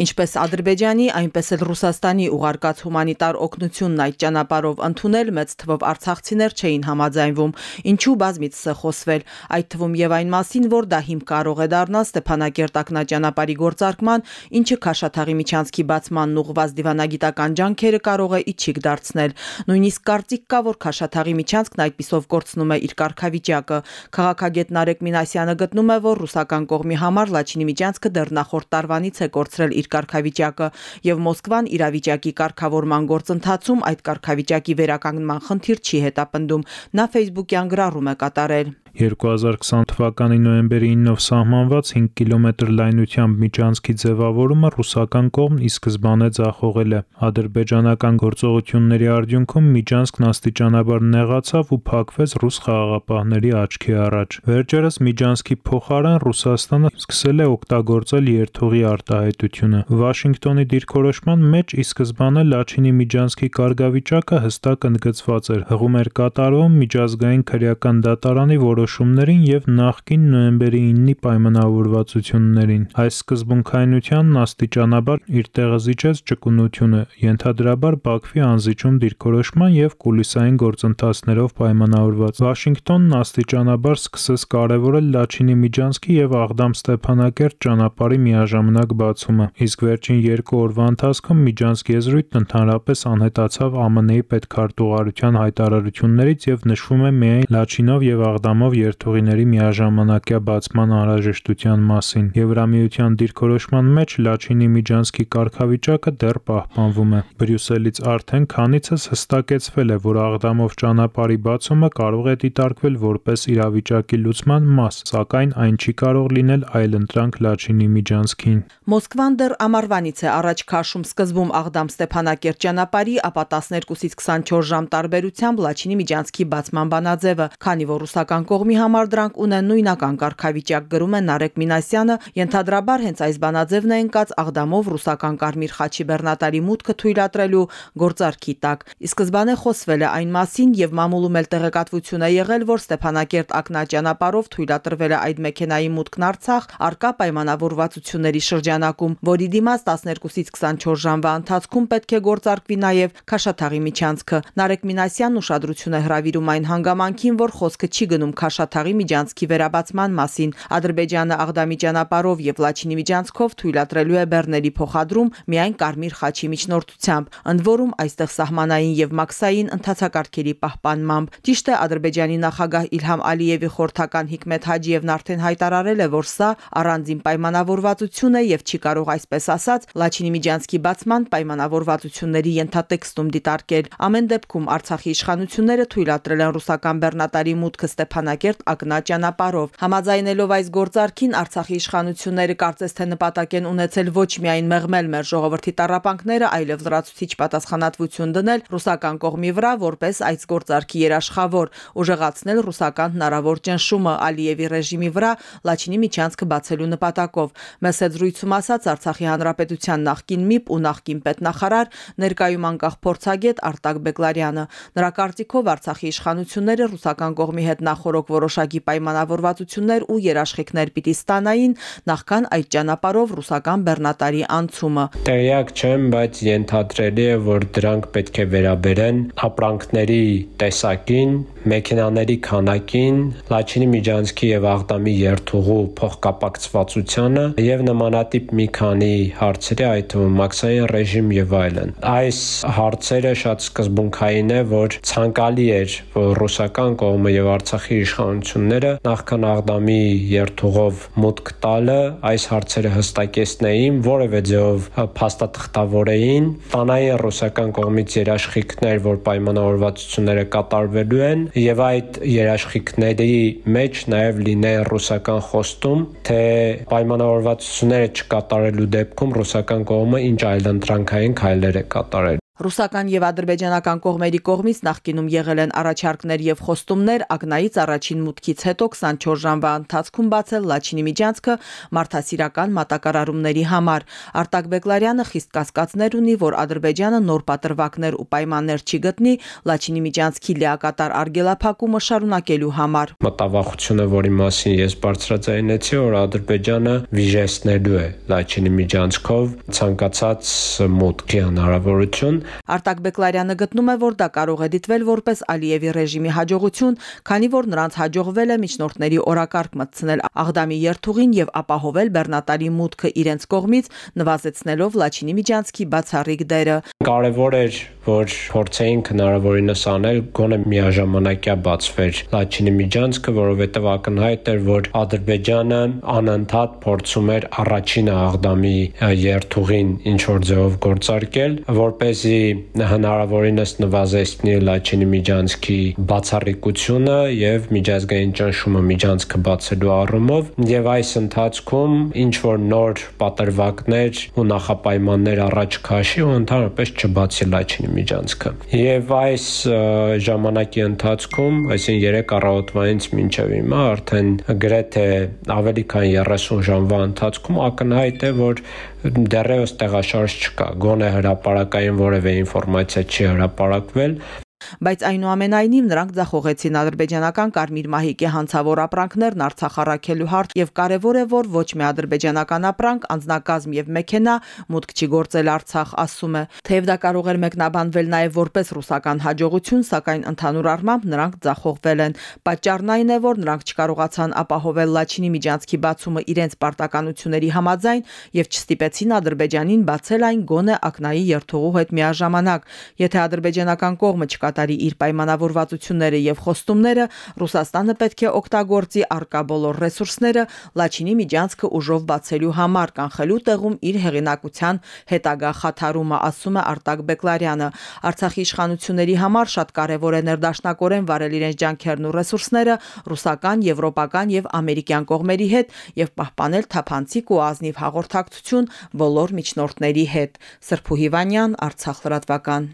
Ինչպես Ադրբեջանի, այնպես էլ Ռուսաստանի ուղարկած հումանիտար օգնությունն այդ ճանապարհով ընդունել մեծ թվով արցախցիներ չէին համաձայնվում, ինչու բազմիցս է խոսվել, այդ թվում եւ այն մասին, որ դա հիմք կարող է դառնալ Ստեփանակերտ ակնաճանապարհի գործարկման, ինչը Քաշաթաղի միջանցքի բացմանն ուղղված դիվանագիտական ջանքերը կարող է իջիկ դարձնել։ Նույնիսկ կարծիք կա, որ Քաշաթաղի միջանցքն այդպիսով կորցնում է իր կարգավիճակը։ Քաղաքագետ Նարեկ Մինասյանը գտնում է, որ ռուսական կողմի համար Լաչինի միջանցքը դեռ նախորդ տարվանից է կորցրել իր կարգավիճակը եւ Մոսկվան իրավիճակի կարգավորման գործընթացում այդ կարգավիճակի վերականգնման խնդիր չի հետապնդում։ Նա Facebook-յան գրառում է կատարել. 2020 թվականի նոյեմբերի 9-ով սահմանված 5 կիլոմետր լայնությամբ միջանցքի ձևավորումը ռուսական կողմն ի սկզբանե ձախողել է։ Ադրբեջանական գործողությունների արդյունքում միջանցքն աստիճանաբար նեղացավ ու փակվեց ռուս խաղաղապահների աչքի առաջ։ Վերջերս միջանցքի փոխարեն Ռուսաստանը սկսել է օգտագործել երթուղի արտահայտությունը։ Վաշինգտոնի դիրքորոշման մեջ ի սկզբանե Լաչինի միջանցքի կարգավիճակը հստակ ընդգծված էր։ Հղում էր կատարվում միջազգային քրեական դատարանի որոշումներին եւ նախկին նոյեմբերի 9-ի պայմանավորվածություններին։ Այս սկզբունքայնությանն աստիճանաբար իր տեղը զիջեց ճկունությունը, ենթադրաբար Բաքվի անզիջում դիրքորոշման եւ կուլիսային գործընթացներով պայմանավորված։ Վաշինգտոնն աստիճանաբար սկսեց կարևորել Լաչինի միջանցքի եւ Աղդամ-Ստեփանակերտ ճանապարհի միաժամանակ բացումը, իսկ վերջին երկու օրվա ընթացքում միջանցք եզրույթն ընդհանրապես անհետացավ ԱՄՆ-ի պետքարտուղարության հայտարարություններից եւ նշվում է միայն Լաչինով եւ Աղդամով երթուղիների միաժամանակյա բացման անհրաժեշտության մասին։ Եվրամիության դիրքորոշման մեջ Լաչինի միջանցքի կարգավիճակը դեռ պահպանվում է։ Բրյուսելից արդեն քանիցս հստակեցվել է, որ Աղդամով ճանապարհի բացումը կարող է դիտարկվել որպես իրավիճակի լուծման մաս, սակայն այն չի կարող լինել այլընտրանք Լաչինի միջանցքին։ Մոսկվան դեռ ամառվանից է առաջ քաշում սկզբում Աղդամ-Ստեփանակերտ ճանապարհի, ապա 12-ից 24 ժամ տարբերությամբ Լաչինի միջանցքի բացման բանաձևը, քանի որ ռուսական կողմի համար դրանք ունեն նույնական կարգավիճակ, գրում է Նարեկ Մինասյանը, ենթադրաբար հենց այս բանաձևն է ընկած Աղդամով ռուսական Կարմիր խաչի բեռնատարի մուտքը թույլատրելու գործարքի տակ։ Ի սկզբանե խոսվել է այն մասին եւ մամուլում էլ տեղեկատվություն է եղել, որ Ստեփանակերտ ակնաճանապարհով թույլատրվել է այդ մեքենայի մուտքն Արցախ արկա պայմանավորվածությունների շրջանակում, որի դիմաց 12-ից 24 ժամվա ընթացքում պետք է գործարկվի նաեւ Քաշաթաղի միջանցքը։ Նարեկ Մինասյանն ուշադրություն է հրավիրում այն հանգամանքին, որ խոսքը չի գնում Քաշաթաղի միջանցքի վերաբացման մասին։ Ադրբեջանը Աղդամի ճանապարհով եւ Լաչինի միջանցքով թույլատրելու է բեռների փոխադրում միայն Կարմիր խաչի միջնորդությամբ, ընդ որում այստեղ սահմանային եւ մաքսային ընթացակարգերի պահպանմամբ։ Ճիշտ է Ադրբեջանի նախագահ Իլհամ Ալիևի խորհրդական Հիկմետ Հաջիևն արդեն հայտարարել է, որ սա առանձին պայմանավորվածություն է եւ չի կարող այսպես ասած Լաչինի միջանցքի բացման պայմանավորվածությունների ենթատեքստում դիտարկել։ Ամեն դեպքում Արցախի իշխանությունները թույլատրել են ռուսական բեռնատարի մուտքը Ստեփանակերտ ակնա ճանապարհով։ Համաձայնելով այս գործարքին Արցախի իշխանությունները կարծես թե նպատակ են ունեցել ոչ միայն մեղմել մեր ժողովրդի տարապանքները, այլև լրացուցիչ պատասխանատվություն դնել ռուսական կողմի վրա որպես այս գործարքի երաշխավոր, ուժեղացնել ռուսական հնարավոր ճնշումը Ալիևի ռեժիմի վրա Լաչինի միջանցքը բացելու նպատակով։ Մեծ զրույցում ասաց Արցախի հանրապետության նախկին ՄԻՊ ու նախկին պետնախարար ներկայում անկախ փորձագետ Արտակ Բեգլարյանը։ Նրա կարծիքով Արցախի իշխանությունները ռուսական կողմի հետ նախորոք որոշակի պայմանավորվածություններ ու երաշխիքներ պիտի ստանային նախքան այդ ճանապարհով ռուսական բեռնատարի անցումը։ Տեղյակ չեմ, բայց ենթադրելի է, որ դրանք պետք է վերաբերեն ապրանքների տեսակին, մեքենաների քանակին, Լաչինի միջանցքի եւ Աղդամի երթուղու փոխկապակցվածությանը եւ նմանատիպ մի քանի հարցերի, այդ թվում մաքսային ռեժիմ եւ այլն։ Այս հարցերը շատ սկզբունքային է, որ ցանկալի էր, որ ռուսական կողմը եւ Արցախի իշխանությունները նախքան Աղդամի երթուղով մուտք տալը այս հարցերը հստակեցնեին, որևէ ձեով փաստաթղթավորեին, տանային ռուսական կողմից երաշխիքներ, որ պայմանավորվածությունները կատարվելու են եւ այդ երաշխիքների մեջ նաեւ լինեն ռուսական խոստում, թե պայմանավորվածությունները չկատարելու դեպքում ռուսական կողմը ինչ այլընտրանքային քայլեր է կատարել Ռուսական եւ ադրբեջանական կողմերի կողմից նախկինում եղել են առաջարկներ եւ խոստումներ ակնայից առաջին մուտքից հետո 24 ժամվա ընթացքում բացել Լաչինի միջանցքը մարդասիրական մատակարարումների համար։ Արտակ Բեկլարյանը խիստ կասկածներ ունի, որ Ադրբեջանը նոր պատրվակներ ու պայմաններ չի գտնի Լաչինի միջանցքի լիակատար արգելափակումը շարունակելու համար։ Մտավախությունը, որի մասին ես բարձրաձայնեցի, որ Ադրբեջանը վիժեսնելու է Լաչինի միջանցքով ցանկացած մուտքի հնարավորություն Արտակ Բեկլարյանը գտնում է, որ դա կարող է դիտվել որպես Ալիևի ռեժիմի հաջողություն, քանի որ նրանց հաջողվել է միջնորդների օրակարգ մտցնել Աղդամի երթուղին եւ ապահովել Բեռնատարի մուտքը իրենց կողմից, նվազեցնելով Լաչինի միջանցքի բացառիկ դերը։ Կարևոր էր, որ փորձեին հնարավորինս անել գոնե միաժամանակյա բացվեր Լաչինի միջանցքը, որովհետև ակնհայտ էր, որ Ադրբեջանը անընդհատ փորձում էր առաջինը Աղդամի երթուղին ինչ որ ձևով գործարկել, որ เป զի հնարավորինս նվազեցնի Լաչինի միջանցքի բացառիկությունը եւ միջազգային ճնշումը միջանցքը բացելու առումով եւ այս ընթացքում ինչ որ նոր պատրվակներ ու նախապայմաններ առաջ քաշի ու ընդհանրապես չբացի Լաչինի միջանցքը եւ այս ժամանակի ընթացքում այսին 3 առավոտվանից մինչեւ հիմա արդեն գրեթե ավելի քան 30 ժամվա ընթացքում ակնհայտ է որ դեռևս տեղաշարժ չկա գոնե հրաապարակային որևէ ինֆորմացիա չի հրապարակվել բայց այնուամենայնիվ նրանք ձախողեցին ադրբեջանական Կարմիր մահիկի հանցավոր ապրանքներն Արցախ առաքելու հարթ եւ կարեւոր է որ ոչ մի ադրբեջանական ապրանք, անձնակազմ եւ մեքենա մուտք չի գործել Արցախ, ասում է։ Թեև դա կարող էր մեկնաբանվել նաեւ որպես ռուսական հաջողություն, սակայն ընդհանուր առմամբ նրանք ձախողվել են։ Պատճառն այն է, որ նրանք չկարողացան ապահովել Լաչինի միջանցքի բացումը իրենց պարտականությունների համաձայն եւ չստիպեցին Ադրբեջանին բացել այն գոնե ակնայի երթուղու հետ միաժամանակ։ Եթե ադրբեջանական կողմը չկա կատարի իր պայմանավորվածությունները եւ խոստումները, Ռուսաստանը պետք է օգտագործի արկա բոլոր ռեսուրսները Լաչինի միջանցքը ուժով բացելու համար, կանխելու տեղում իր հեղինակության հետագա խաթարումը, ասում է Արտակ Բեկլարյանը։ Արցախի իշխանությունների համար շատ կարևոր է ներդաշնակորեն վարել իրենց ջանքերն ու ռեսուրսները ռուսական, եվրոպական եւ ամերիկյան կողմերի հետ եւ պահպանել թափանցիկ ու ազնիվ հաղորդակցություն բոլոր միջնորդների հետ։ Սրփու Հիվանյան, Արցախ լրատվական։